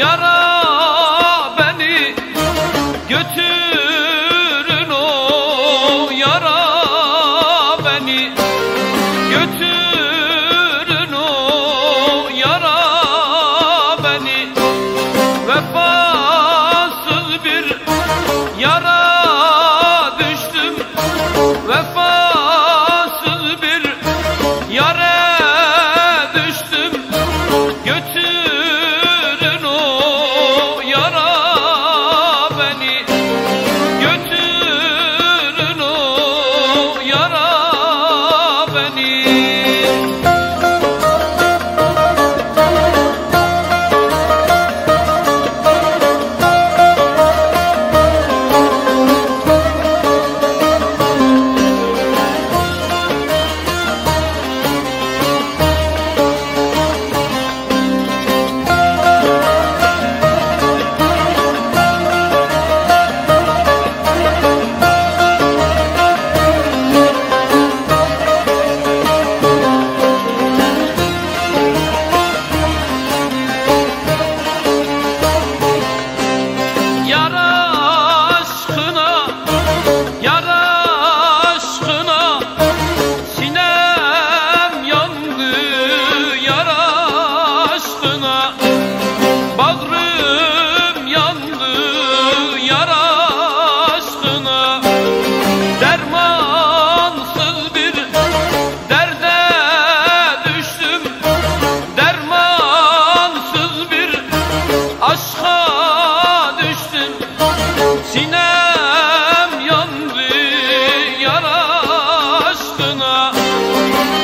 Yara beni götürün o yara beni. Götürün o yara beni. Vefasız bir yara düştüm. Vefasız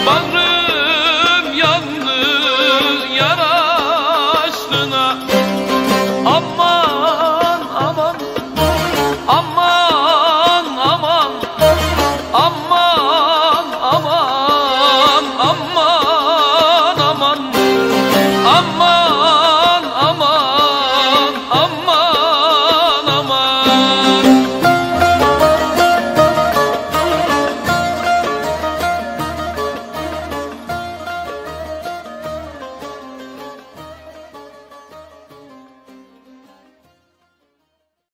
Bağrım yandı yara aşkına. Ama